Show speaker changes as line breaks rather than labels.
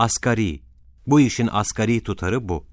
Asgari, bu işin asgari tutarı bu.